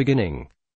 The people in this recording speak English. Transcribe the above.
Beginning.